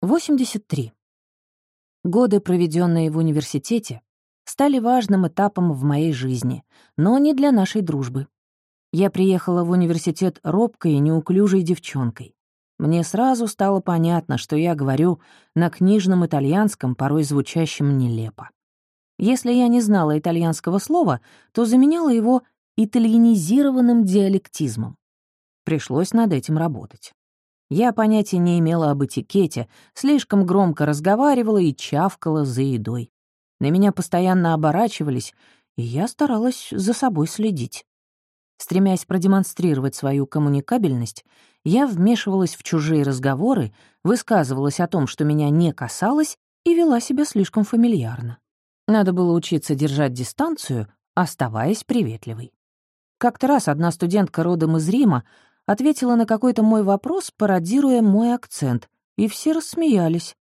83. Годы, проведенные в университете, стали важным этапом в моей жизни, но не для нашей дружбы. Я приехала в университет робкой и неуклюжей девчонкой. Мне сразу стало понятно, что я говорю на книжном итальянском, порой звучащем нелепо. Если я не знала итальянского слова, то заменяла его итальянизированным диалектизмом. Пришлось над этим работать. Я понятия не имела об этикете, слишком громко разговаривала и чавкала за едой. На меня постоянно оборачивались, и я старалась за собой следить. Стремясь продемонстрировать свою коммуникабельность, я вмешивалась в чужие разговоры, высказывалась о том, что меня не касалось, и вела себя слишком фамильярно. Надо было учиться держать дистанцию, оставаясь приветливой. Как-то раз одна студентка родом из Рима ответила на какой-то мой вопрос, пародируя мой акцент, и все рассмеялись.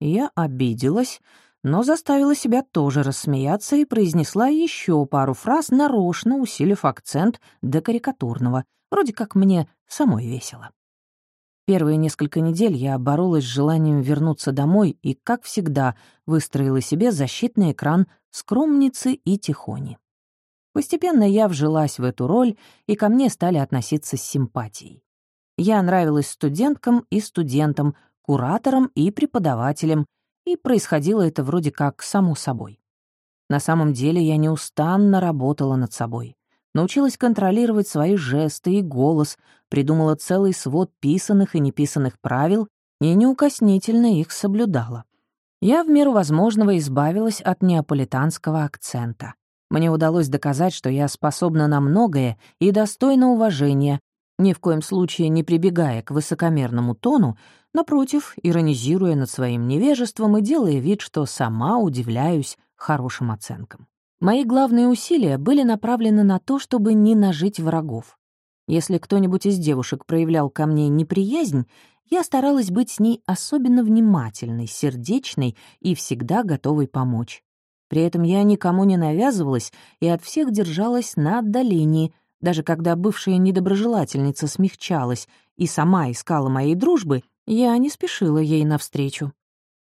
Я обиделась, но заставила себя тоже рассмеяться и произнесла еще пару фраз, нарочно усилив акцент до карикатурного, вроде как мне самой весело. Первые несколько недель я боролась с желанием вернуться домой и, как всегда, выстроила себе защитный экран скромницы и тихони. Постепенно я вжилась в эту роль, и ко мне стали относиться с симпатией. Я нравилась студенткам и студентам, кураторам и преподавателям, и происходило это вроде как само собой. На самом деле я неустанно работала над собой. Научилась контролировать свои жесты и голос, придумала целый свод писанных и неписанных правил и неукоснительно их соблюдала. Я в меру возможного избавилась от неаполитанского акцента. Мне удалось доказать, что я способна на многое и достойна уважения, ни в коем случае не прибегая к высокомерному тону, напротив, иронизируя над своим невежеством и делая вид, что сама удивляюсь хорошим оценкам. Мои главные усилия были направлены на то, чтобы не нажить врагов. Если кто-нибудь из девушек проявлял ко мне неприязнь, я старалась быть с ней особенно внимательной, сердечной и всегда готовой помочь. При этом я никому не навязывалась и от всех держалась на отдалении, даже когда бывшая недоброжелательница смягчалась и сама искала моей дружбы, я не спешила ей навстречу.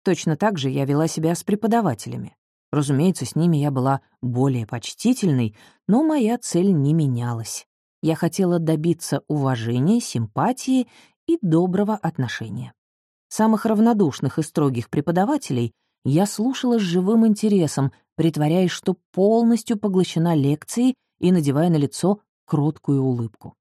Точно так же я вела себя с преподавателями. Разумеется, с ними я была более почтительной, но моя цель не менялась. Я хотела добиться уважения, симпатии и доброго отношения. Самых равнодушных и строгих преподавателей я слушала с живым интересом, притворяясь, что полностью поглощена лекцией и надевая на лицо кроткую улыбку.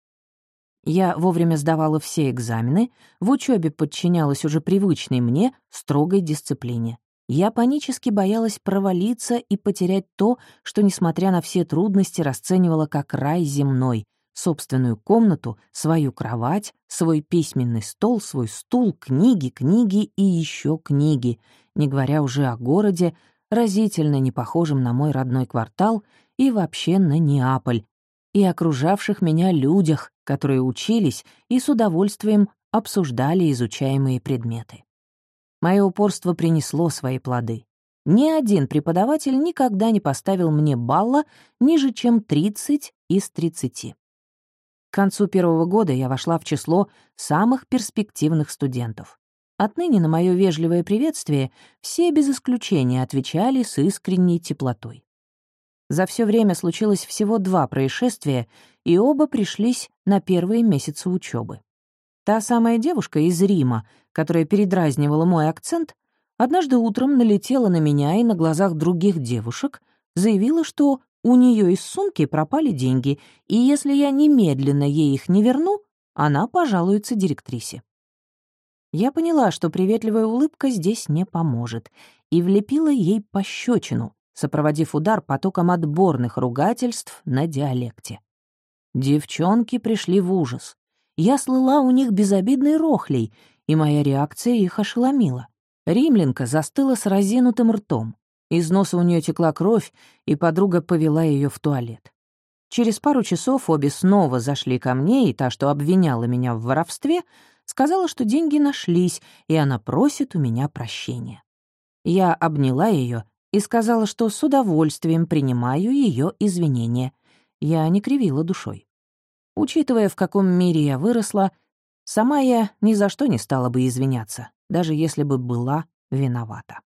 Я вовремя сдавала все экзамены, в учебе подчинялась уже привычной мне строгой дисциплине. Я панически боялась провалиться и потерять то, что, несмотря на все трудности, расценивала как рай земной, собственную комнату, свою кровать, свой письменный стол, свой стул, книги, книги и еще книги, не говоря уже о городе, разительно не похожем на мой родной квартал и вообще на Неаполь, и окружавших меня людях, которые учились и с удовольствием обсуждали изучаемые предметы. Мое упорство принесло свои плоды. Ни один преподаватель никогда не поставил мне балла ниже, чем 30 из 30. К концу первого года я вошла в число самых перспективных студентов. Отныне на мое вежливое приветствие все без исключения отвечали с искренней теплотой. За все время случилось всего два происшествия, и оба пришлись на первые месяцы учебы. Та самая девушка из Рима, которая передразнивала мой акцент, однажды утром налетела на меня и на глазах других девушек заявила, что у нее из сумки пропали деньги, и если я немедленно ей их не верну, она пожалуется директрисе. Я поняла, что приветливая улыбка здесь не поможет, и влепила ей пощечину, сопроводив удар потоком отборных ругательств на диалекте. Девчонки пришли в ужас. Я слыла у них безобидной рохлей, и моя реакция их ошеломила. Римлянка застыла с разинутым ртом. Из носа у нее текла кровь, и подруга повела ее в туалет. Через пару часов обе снова зашли ко мне, и та, что обвиняла меня в воровстве, сказала, что деньги нашлись, и она просит у меня прощения. Я обняла ее и сказала, что с удовольствием принимаю ее извинения. Я не кривила душой. Учитывая, в каком мире я выросла, сама я ни за что не стала бы извиняться. даже если бы была виновата.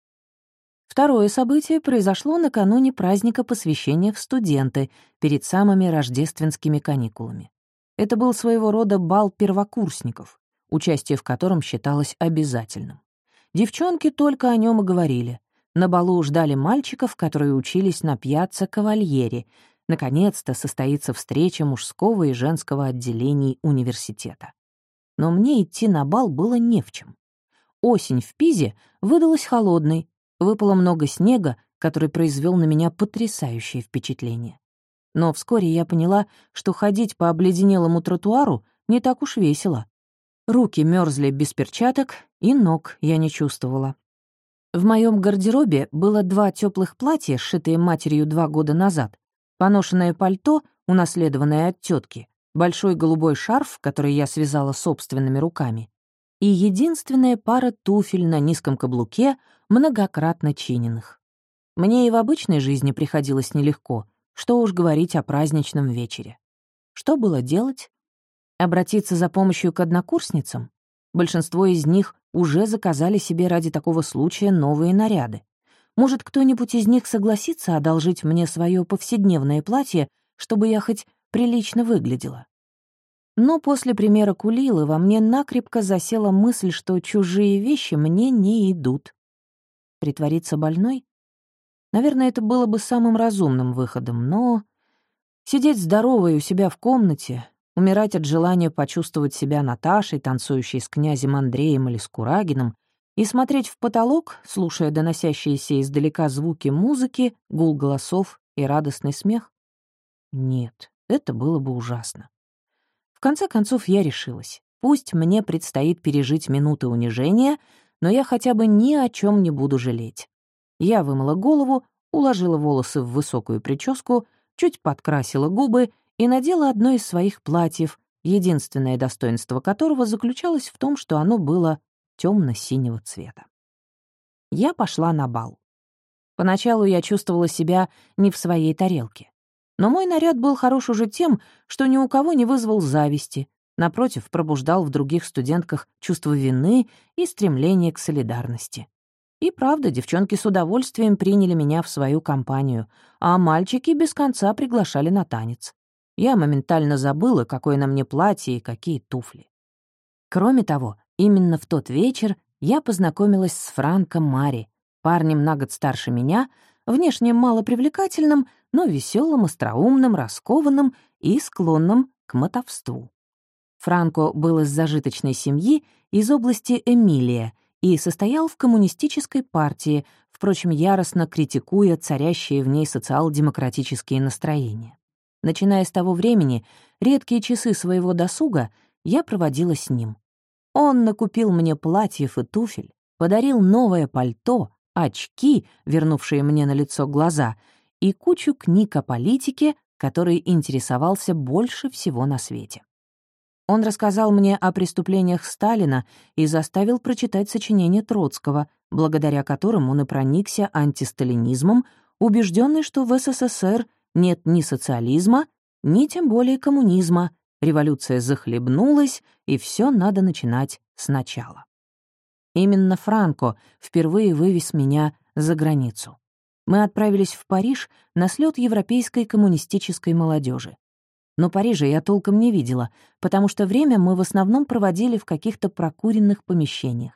Второе событие произошло накануне праздника посвящения в студенты перед самыми рождественскими каникулами. Это был своего рода бал первокурсников, участие в котором считалось обязательным. Девчонки только о нем и говорили. На балу ждали мальчиков, которые учились на пьяцца Кавальери. Наконец-то состоится встреча мужского и женского отделений университета. Но мне идти на бал было не в чем. Осень в Пизе выдалась холодной, выпало много снега, который произвел на меня потрясающее впечатление. Но вскоре я поняла, что ходить по обледенелому тротуару не так уж весело. Руки мерзли без перчаток, и ног я не чувствовала. В моем гардеробе было два теплых платья, сшитые матерью два года назад, поношенное пальто, унаследованное от тетки, большой голубой шарф, который я связала собственными руками, и единственная пара туфель на низком каблуке, многократно чиненных. Мне и в обычной жизни приходилось нелегко, что уж говорить о праздничном вечере. Что было делать? Обратиться за помощью к однокурсницам? Большинство из них уже заказали себе ради такого случая новые наряды. Может, кто-нибудь из них согласится одолжить мне свое повседневное платье, чтобы я хоть прилично выглядела? Но после примера Кулилы во мне накрепко засела мысль, что чужие вещи мне не идут. Притвориться больной? Наверное, это было бы самым разумным выходом, но... Сидеть здоровой у себя в комнате, умирать от желания почувствовать себя Наташей, танцующей с князем Андреем или с Курагином, и смотреть в потолок, слушая доносящиеся издалека звуки музыки, гул голосов и радостный смех? Нет, это было бы ужасно. В конце концов, я решилась. Пусть мне предстоит пережить минуты унижения, но я хотя бы ни о чем не буду жалеть. Я вымыла голову, уложила волосы в высокую прическу, чуть подкрасила губы и надела одно из своих платьев, единственное достоинство которого заключалось в том, что оно было темно-синего цвета. Я пошла на бал. Поначалу я чувствовала себя не в своей тарелке. Но мой наряд был хорош уже тем, что ни у кого не вызвал зависти, напротив, пробуждал в других студентках чувство вины и стремление к солидарности. И правда, девчонки с удовольствием приняли меня в свою компанию, а мальчики без конца приглашали на танец. Я моментально забыла, какое на мне платье и какие туфли. Кроме того, именно в тот вечер я познакомилась с Франком Мари, парнем на год старше меня, внешне малопривлекательным, но веселым, остроумным, раскованным и склонным к мотовству. Франко был из зажиточной семьи из области Эмилия и состоял в коммунистической партии, впрочем, яростно критикуя царящие в ней социал-демократические настроения. Начиная с того времени, редкие часы своего досуга я проводила с ним. Он накупил мне платьев и туфель, подарил новое пальто, очки, вернувшие мне на лицо глаза, и кучу книг о политике, который интересовался больше всего на свете. Он рассказал мне о преступлениях Сталина и заставил прочитать сочинения Троцкого, благодаря которым он и проникся антисталинизмом, убежденный, что в СССР нет ни социализма, ни тем более коммунизма. Революция захлебнулась, и все надо начинать сначала. Именно Франко впервые вывез меня за границу. Мы отправились в Париж на слет европейской коммунистической молодежи. Но Парижа я толком не видела, потому что время мы в основном проводили в каких-то прокуренных помещениях.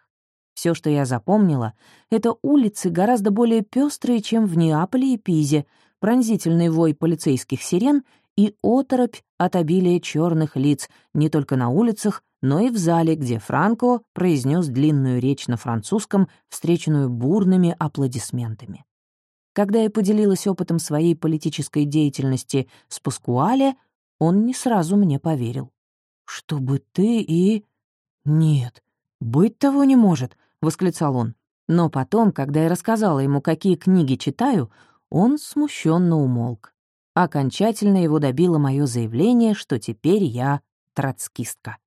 Все, что я запомнила, — это улицы гораздо более пестрые, чем в Неаполе и Пизе, пронзительный вой полицейских сирен и оторопь от обилия черных лиц не только на улицах, но и в зале, где Франко произнес длинную речь на французском, встреченную бурными аплодисментами. Когда я поделилась опытом своей политической деятельности с Паскуале, он не сразу мне поверил. «Чтобы ты и...» «Нет, быть того не может», — восклицал он. Но потом, когда я рассказала ему, какие книги читаю, он смущенно умолк. Окончательно его добило мое заявление, что теперь я троцкистка.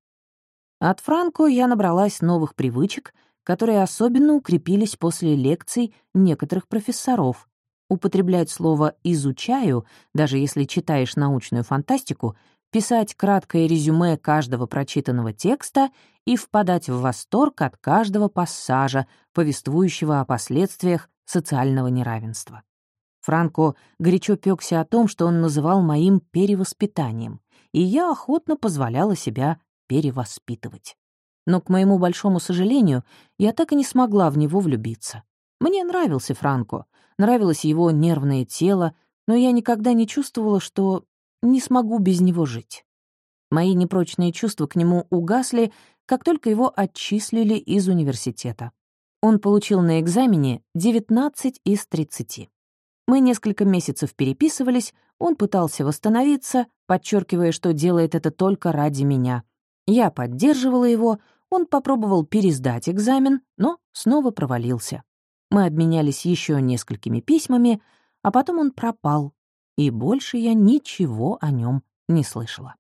От Франко я набралась новых привычек, которые особенно укрепились после лекций некоторых профессоров. Употреблять слово «изучаю», даже если читаешь научную фантастику, писать краткое резюме каждого прочитанного текста и впадать в восторг от каждого пассажа, повествующего о последствиях социального неравенства. Франко горячо пёкся о том, что он называл моим перевоспитанием, и я охотно позволяла себя перевоспитывать. Но, к моему большому сожалению, я так и не смогла в него влюбиться. Мне нравился Франко, нравилось его нервное тело, но я никогда не чувствовала, что не смогу без него жить. Мои непрочные чувства к нему угасли, как только его отчислили из университета. Он получил на экзамене 19 из 30. Мы несколько месяцев переписывались, он пытался восстановиться, подчеркивая, что делает это только ради меня. Я поддерживала его, он попробовал пересдать экзамен, но снова провалился. Мы обменялись еще несколькими письмами, а потом он пропал, и больше я ничего о нем не слышала.